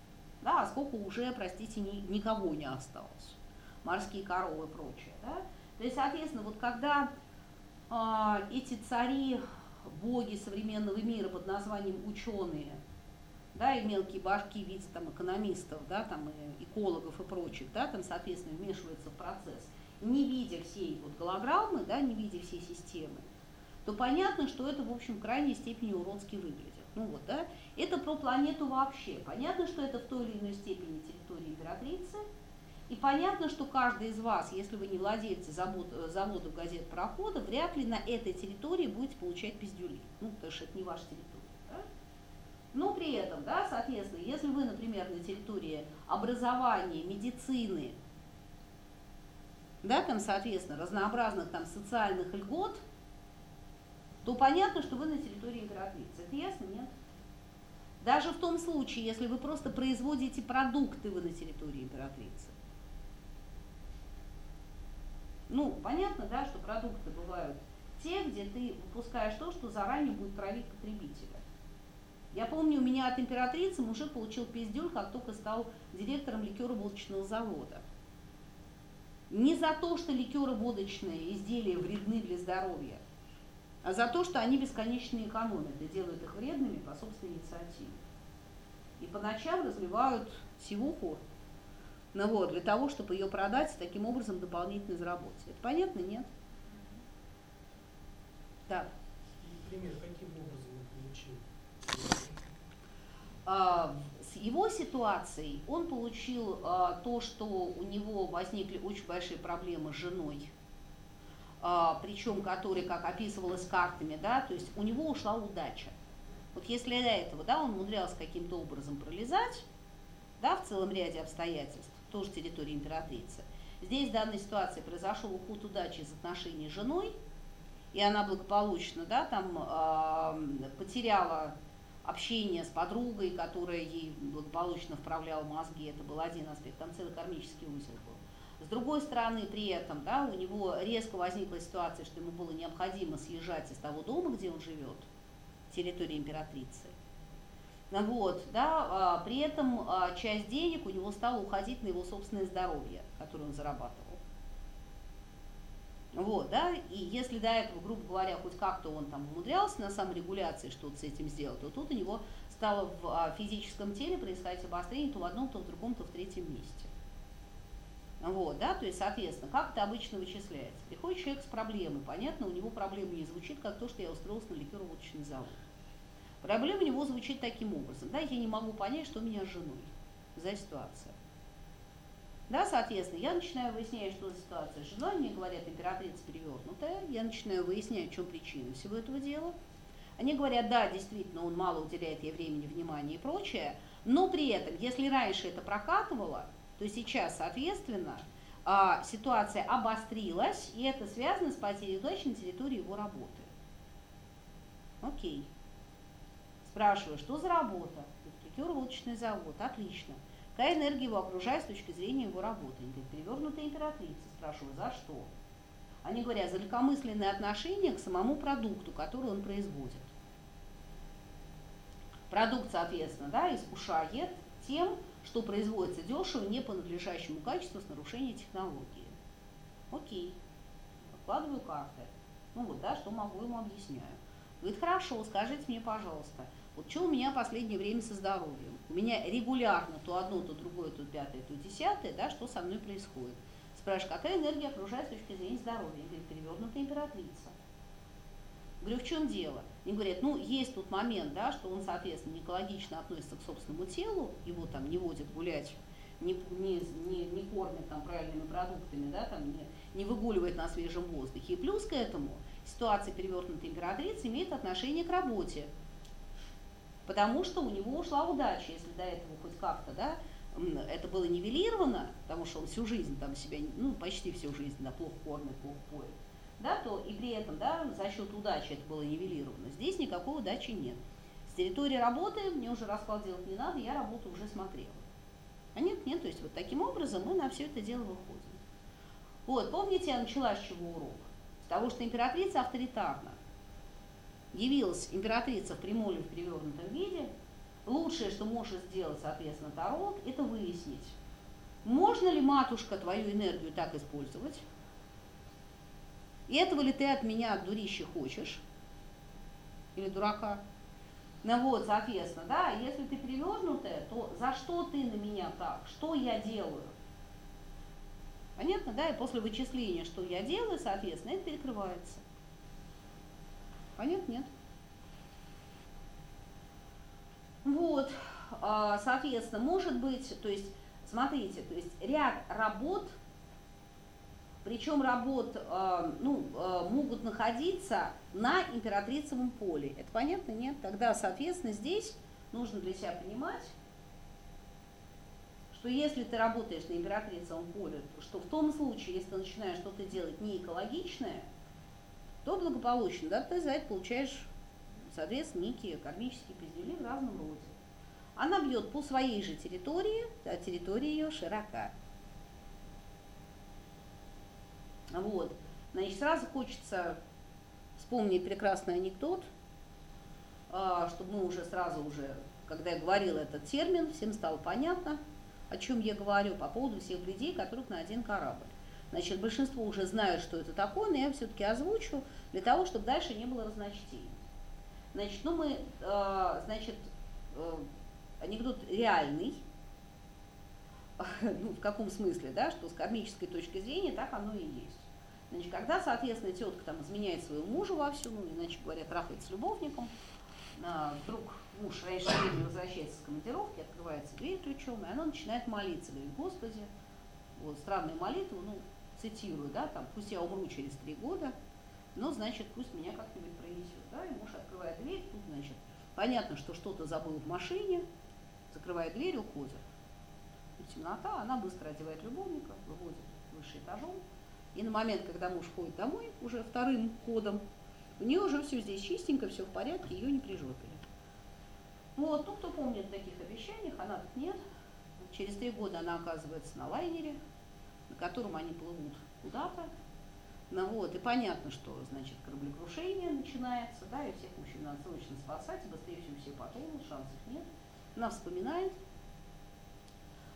да, а сколько уже, простите, ни, никого не осталось, морские коровы и прочее, да. То есть, соответственно, вот когда э, эти цари, боги современного мира под названием ученые, да, и мелкие башки в виде там экономистов, да, там и экологов и прочих, да, там, соответственно, вмешиваются в процесс, не видя всей вот голограммы, да, не видя всей системы, то понятно, что это, в общем, крайней степени уродски выглядит. Ну вот, да, это про планету вообще. Понятно, что это в той или иной степени территория императрицы. И понятно, что каждый из вас, если вы не владельцы завод, заводов газет прохода, вряд ли на этой территории будете получать пиздюли. Ну, потому что это не ваша территория. Да? Но при этом, да, соответственно, если вы, например, на территории образования, медицины, да, там, соответственно, разнообразных там социальных льгот, то понятно, что вы на территории императрицы. Это ясно, нет? Даже в том случае, если вы просто производите продукты, вы на территории императрицы. Ну, понятно, да, что продукты бывают те, где ты выпускаешь то, что заранее будет травить потребителя. Я помню, у меня от императрицы мужик получил пиздюль, как только стал директором ликеро-водочного завода. Не за то, что ликеро-водочные изделия вредны для здоровья, а за то, что они бесконечно экономят и делают их вредными по собственной инициативе. И по ночам разливают сивуху ну вот, для того, чтобы ее продать и таким образом дополнительно заработать. Это понятно, нет? Да. Пример, каким образом он получил? А, с его ситуацией он получил а, то, что у него возникли очень большие проблемы с женой причем который, как описывалось картами, да, то есть у него ушла удача. Вот если до этого, да, он умудрялся каким-то образом пролезать, да, в целом ряде обстоятельств, тоже территории императрицы, здесь в данной ситуации произошел уход удачи из отношений с женой, и она благополучно, да, там э, потеряла общение с подругой, которая ей благополучно вправляла мозги, это был один аспект, там целый кармический узел был. С другой стороны, при этом да, у него резко возникла ситуация, что ему было необходимо съезжать из того дома, где он живет, территории императрицы. Вот, да, а, при этом а, часть денег у него стала уходить на его собственное здоровье, которое он зарабатывал. Вот, да, и если до этого, грубо говоря, хоть как-то он там умудрялся на саморегуляции что-то с этим сделать, то тут у него стало в а, физическом теле происходить обострение то в одном, то в другом, то в третьем месте. Вот, да, то есть, соответственно, как это обычно вычисляется? Приходит человек с проблемой, понятно, у него проблема не звучит, как то, что я устроился на ликероводочный завод. Проблема у него звучит таким образом, да, я не могу понять, что у меня с женой за ситуация. Да, соответственно, я начинаю выяснять, что за ситуация с женой, мне говорят, императрица перевернутая, я начинаю выяснять, в чем причина всего этого дела. Они говорят, да, действительно, он мало уделяет ей времени, внимания и прочее, но при этом, если раньше это прокатывало, то сейчас, соответственно, а, ситуация обострилась, и это связано с потерей дочери на территории его работы. Окей. Спрашиваю, что за работа? Ликер завод. Отлично. Какая энергия его окружает с точки зрения его работы? Они говорят, перевернутая императрица. Спрашиваю, за что? Они говорят, за легкомысленное отношение к самому продукту, который он производит. Продукт, соответственно, да, искушает тем, что производится дешево, не по надлежащему качеству, с нарушением технологии. Окей, откладываю карты. Ну вот, да, что могу ему объясняю. Говорит, хорошо, скажите мне, пожалуйста, вот что у меня в последнее время со здоровьем? У меня регулярно то одно, то другое, то пятое, то десятое, да, что со мной происходит? Спрашиваю, какая энергия окружает с точки зрения здоровья? Я говорю, перевернутая императрица. Говорю, в чем дело? Они говорят, ну, есть тут момент, да, что он, соответственно, не экологично относится к собственному телу, его там не водят гулять, не, не, не, не кормят там правильными продуктами, да, там не, не выгуливает на свежем воздухе. И плюс к этому ситуация перевернутой императрицы имеет отношение к работе потому что у него ушла удача, если до этого хоть как-то, да, это было нивелировано, потому что он всю жизнь там себя, ну, почти всю жизнь да, плохо кормит, плохо поет, да, то и при этом, да, за счет удачи это было нивелировано. Здесь никакой удачи нет. С территории работы мне уже расклад делать не надо, я работу уже смотрела. А нет, нет, то есть вот таким образом мы на все это дело выходим. Вот, помните, я начала с чего урок? С того, что императрица авторитарна явилась императрица в прямом в перевернутом виде, лучшее, что может сделать, соответственно, Тарот, это выяснить, можно ли, матушка, твою энергию так использовать, и этого ли ты от меня, дурище, хочешь, или дурака, ну вот, соответственно, да, если ты перевернутая, то за что ты на меня так, что я делаю? Понятно, да, и после вычисления, что я делаю, соответственно, это перекрывается. Понятно? Нет? Вот, а, соответственно, может быть, то есть, смотрите, то есть ряд работ, причем работ, а, ну, а, могут находиться на императрицевом поле. Это понятно? Нет? Тогда, соответственно, здесь нужно для себя понимать, что если ты работаешь на императрицевом поле, что в том случае, если ты начинаешь что-то делать не экологичное, то благополучно, да, ты за это получаешь, соответственно, некие кармические пиздюли в разном роде. Она бьет по своей же территории, а территория ее широка. Вот. Значит, сразу хочется вспомнить прекрасный анекдот, а, чтобы мы уже сразу уже, когда я говорила этот термин, всем стало понятно, о чем я говорю по поводу всех людей, которых на один корабль. Значит, большинство уже знают, что это такое, но я все-таки озвучу для того, чтобы дальше не было разночтений. Значит, ну мы, э, значит, э, анекдот реальный, ну, в каком смысле, да, что с кармической точки зрения так оно и есть. Значит, когда, соответственно, тетка там изменяет своему мужу вовсю, ну, иначе говоря, трахает с любовником, а, вдруг муж раньше времени возвращается с командировки, открывается дверь ключом, и она начинает молиться, говорит, Господи, вот странную молитву, ну, цитирую, да, там, пусть я умру через три года, но, значит, пусть меня как-нибудь пронесет, да, и муж открывает дверь, тут, значит, понятно, что что-то забыл в машине, закрывает дверь, уходит. И темнота, она быстро одевает любовника, выходит выше этажом, и на момент, когда муж ходит домой, уже вторым ходом, у нее уже все здесь чистенько, все в порядке, ее не прижопили. Вот, ну кто помнит таких обещаниях, она тут нет. Через три года она оказывается на лайнере, на котором они плывут куда-то. Ну вот, и понятно, что, значит, кораблекрушение начинается, да, и всех мужчин надо срочно спасать, и быстрее всего все потонут, шансов нет. Она вспоминает,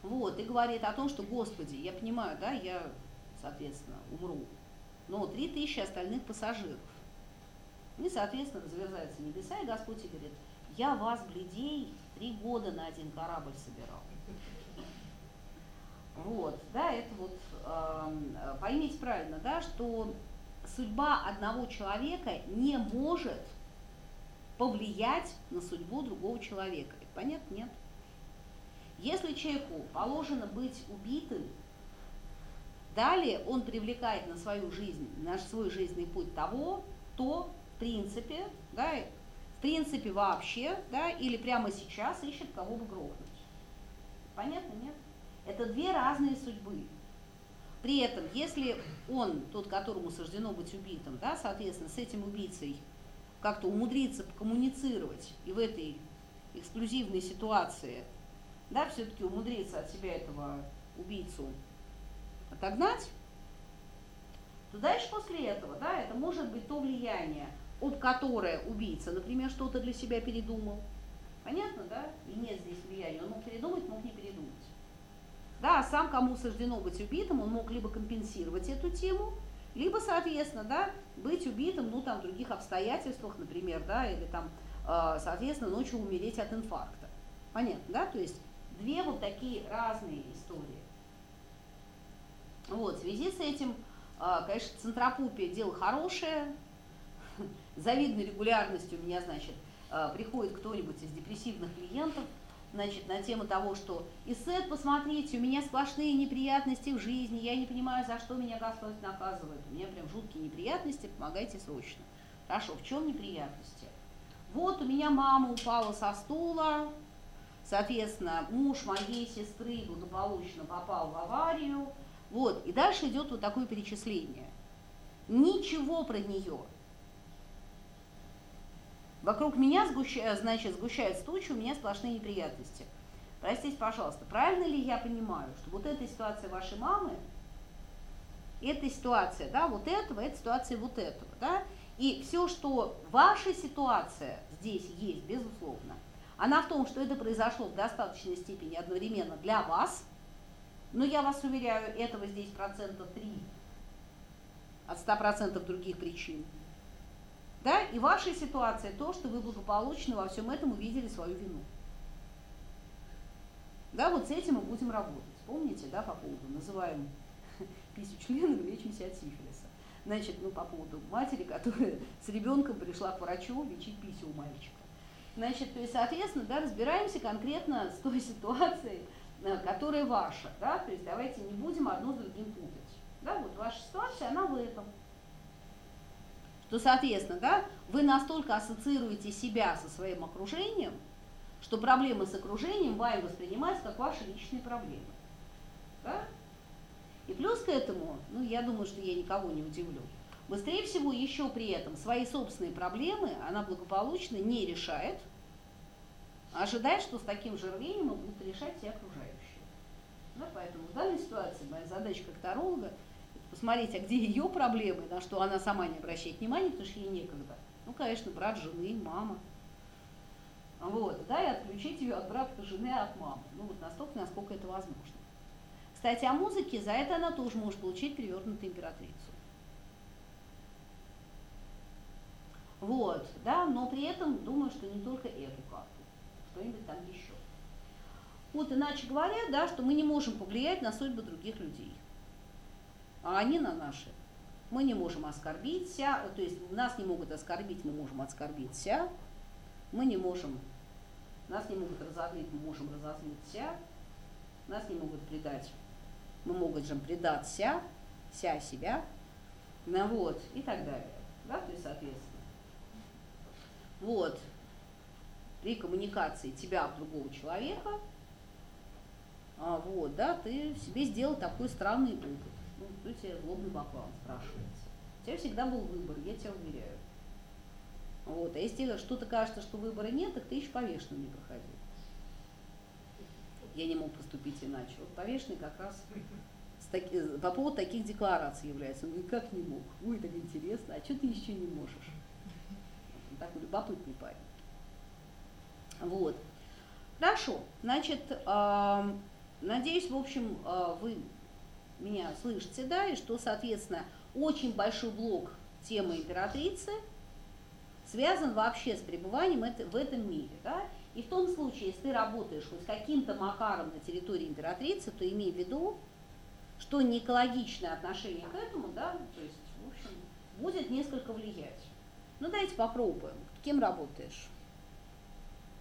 вот, и говорит о том, что, Господи, я понимаю, да, я, соответственно, умру, но три тысячи остальных пассажиров. И, соответственно, разверзаются небеса, и Господь говорит, я вас, бледей, три года на один корабль собирал. Вот, да, это вот, э, поймите правильно, да, что судьба одного человека не может повлиять на судьбу другого человека. Это понятно? Нет. Если человеку положено быть убитым, далее он привлекает на свою жизнь, на свой жизненный путь того, кто в принципе, да, в принципе вообще, да, или прямо сейчас ищет кого бы грохнуть. Понятно, нет? Это две разные судьбы. При этом, если он, тот, которому суждено быть убитым, да, соответственно, с этим убийцей как-то умудриться коммуницировать и в этой эксклюзивной ситуации, да, все-таки умудриться от себя этого убийцу отогнать, то дальше после этого, да, это может быть то влияние, об которое убийца, например, что-то для себя передумал. Понятно, да? И нет здесь влияния. Он мог передумать, мог не передумать. Да, а сам кому суждено быть убитым, он мог либо компенсировать эту тему, либо, соответственно, да, быть убитым, ну, там, в других обстоятельствах, например, да, или там, э, соответственно, ночью умереть от инфаркта. Понятно, да? То есть две вот такие разные истории. Вот, в связи с этим, э, конечно, центропупия дело хорошее, завидной регулярностью у меня, значит, э, приходит кто-нибудь из депрессивных клиентов – значит, на тему того, что Исет, посмотрите, у меня сплошные неприятности в жизни, я не понимаю, за что меня Господь наказывает, у меня прям жуткие неприятности, помогайте срочно. Хорошо, в чем неприятности? Вот у меня мама упала со стула, соответственно, муж моей сестры благополучно попал в аварию, вот, и дальше идет вот такое перечисление. Ничего про нее Вокруг меня сгуща, значит, сгущаются тучи, у меня сплошные неприятности. Простите, пожалуйста, правильно ли я понимаю, что вот эта ситуация вашей мамы, эта ситуация, да, вот этого, эта ситуация вот этого, да, и все, что ваша ситуация здесь есть, безусловно, она в том, что это произошло в достаточной степени одновременно для вас, но я вас уверяю, этого здесь процента 3 от 100% других причин. Да? И ваша ситуация то, что вы благополучно во всем этом увидели свою вину. Да, вот с этим мы будем работать. Помните, да, по поводу называем писю членом лечимся от сифилиса. Значит, ну, по поводу матери, которая с ребенком пришла к врачу лечить писю у мальчика. Значит, то есть, соответственно, да, разбираемся конкретно с той ситуацией, которая ваша, да, то есть давайте не будем одно с другим путать. Да, вот ваша ситуация, она в этом то, соответственно, да, вы настолько ассоциируете себя со своим окружением, что проблемы с окружением вами воспринимаются как ваши личные проблемы. Да? И плюс к этому, ну, я думаю, что я никого не удивлю, быстрее всего еще при этом свои собственные проблемы она благополучно не решает, а ожидает, что с таким же рвением будут решать все окружающие. Да, поэтому в данной ситуации моя задача как таролога – посмотреть, а где ее проблемы, на что она сама не обращает внимания, потому что ей некогда. Ну, конечно, брат жены, мама. Вот, да, и отключить ее от брата жены, от мамы. Ну, вот настолько, насколько это возможно. Кстати, о музыке, за это она тоже может получить перевернутую императрицу. Вот, да, но при этом думаю, что не только эту карту, что-нибудь там еще. Вот, иначе говоря, да, что мы не можем повлиять на судьбы других людей а они на наши. Мы не можем оскорбить ся, то есть нас не могут оскорбить, мы можем оскорбить ся, мы не можем, нас не могут разозлить, мы можем разозлить ся, нас не могут предать, мы можем предать ся, ся себя, ну вот, и так далее. Да, то есть, соответственно. Вот, при коммуникации тебя от другого человека, а, вот, да, ты себе сделал такой странный опыт ну, кто тебе злобный баклан спрашивается. У тебя всегда был выбор, я тебя уверяю. Вот. А если тебе что-то кажется, что выбора нет, так ты еще повешенным не проходил. Я не мог поступить иначе. Вот повешенный как раз таки, по поводу таких деклараций является. Он говорит, как не мог? Ой, так интересно, а что ты еще не можешь? Он такой любопытный парень. Вот. Хорошо, значит, э, надеюсь, в общем, э, вы меня слышите, да, и что, соответственно, очень большой блок темы императрицы связан вообще с пребыванием в этом мире, да, и в том случае, если ты работаешь хоть каким-то макаром на территории императрицы, то имей в виду, что не экологичное отношение к этому, да, то есть, в общем, будет несколько влиять. Ну, давайте попробуем. Кем работаешь?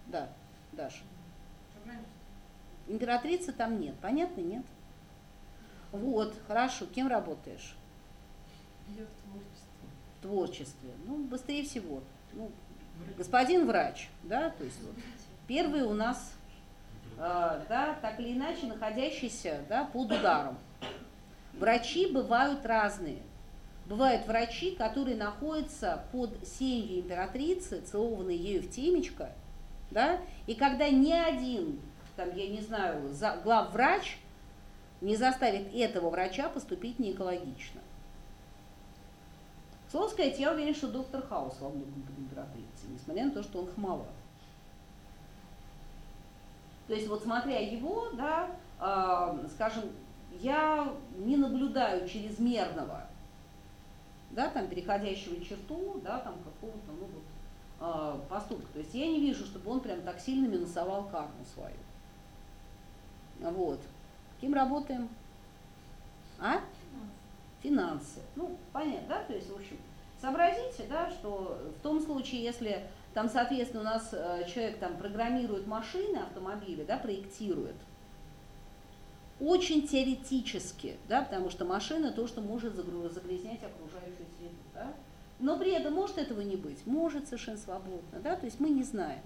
Да, Даша. Императрицы там нет, понятно, нет? Вот, хорошо, кем работаешь? Я в творчестве. В творчестве. Ну, быстрее всего. Ну, господин врач, да, то есть вот первый у нас, э, да, так или иначе находящийся, да, под ударом. Врачи бывают разные. Бывают врачи, которые находятся под сенью императрицы, целованные ею в темечко, да, и когда ни один, там, я не знаю, главврач не заставит этого врача поступить неэкологично. Слово сказать, я уверен, что доктор Хаус во многом под императрицей, несмотря на то, что он хмалат. То есть вот смотря его, да, э, скажем, я не наблюдаю чрезмерного, да, там, переходящего черту, да, там, какого-то, ну, вот, э, поступка. То есть я не вижу, чтобы он прям так сильно минусовал карму свою. Вот. Кем работаем? А? Финансы. Ну, понятно, да? То есть, в общем, сообразите, да, что в том случае, если там, соответственно, у нас э, человек там программирует машины, автомобили, да, проектирует, очень теоретически, да, потому что машина то, что может загрязнять окружающую среду, да, но при этом может этого не быть, может совершенно свободно, да, то есть мы не знаем.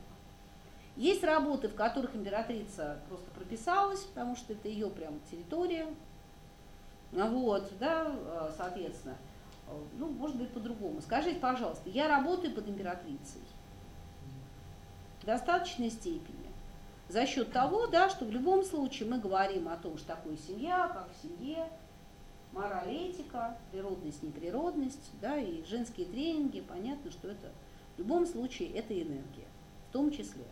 Есть работы, в которых императрица просто прописалась, потому что это ее прям территория. Вот, да, э, соответственно. Э, ну, может быть, по-другому. Скажите, пожалуйста, я работаю под императрицей в достаточной степени. За счет того, да, что в любом случае мы говорим о том, что такое семья, как в семье, мораль, этика, природность, неприродность, да, и женские тренинги, понятно, что это в любом случае это энергия, в том числе.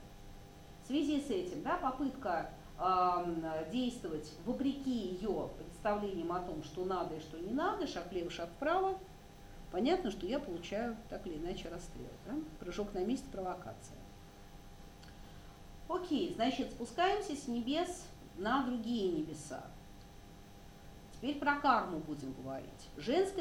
В связи с этим да, попытка э, действовать вопреки ее представлениям о том, что надо и что не надо, шаг влево, шаг вправо, понятно, что я получаю так или иначе расстрел. Да? Прыжок на месте, провокация. Окей, значит, спускаемся с небес на другие небеса. Теперь про карму будем говорить. Женская